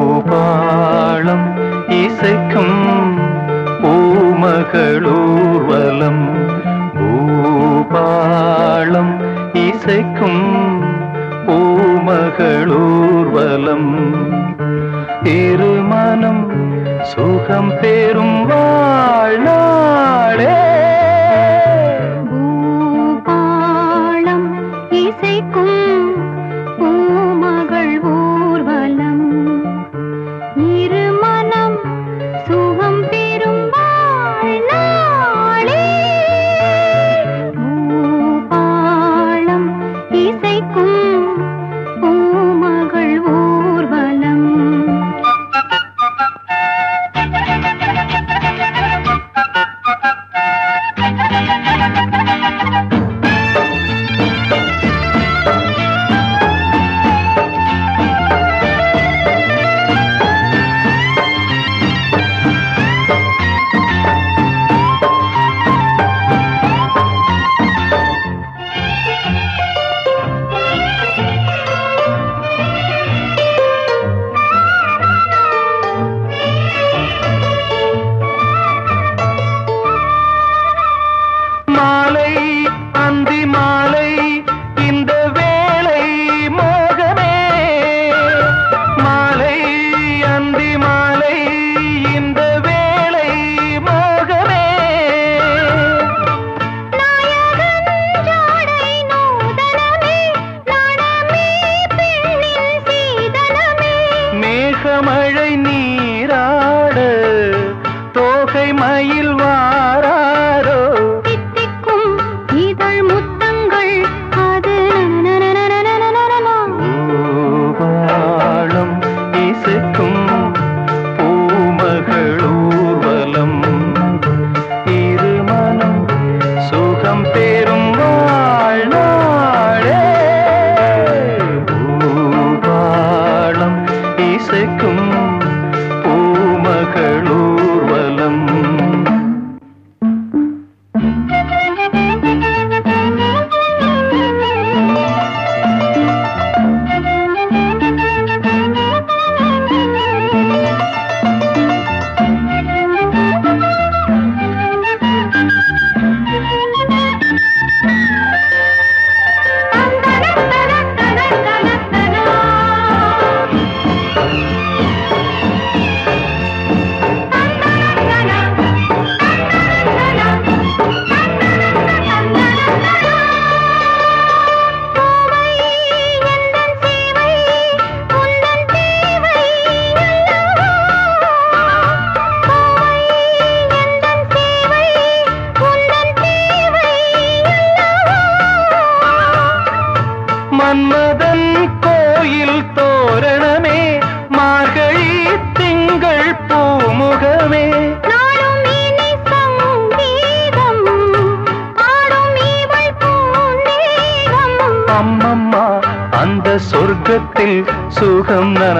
பூபாளம் இசைக்கும் பூமகளூர்வலம். பூபாளம் இசைக்கும் பூமகளூர்வலம். திருமணம் சுகம் பெறும் வாழ்நாளே. மேகமழை நீ மன்மதன் கோயில் தோரணமே மார்கழி திங்கள் பூமுகமே. அம்மம்மா அந்த சொர்க்கத்தில் சுகம் நன.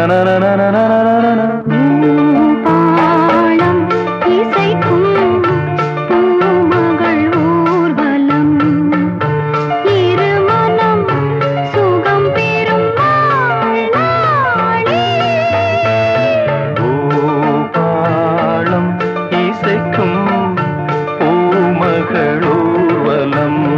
लम्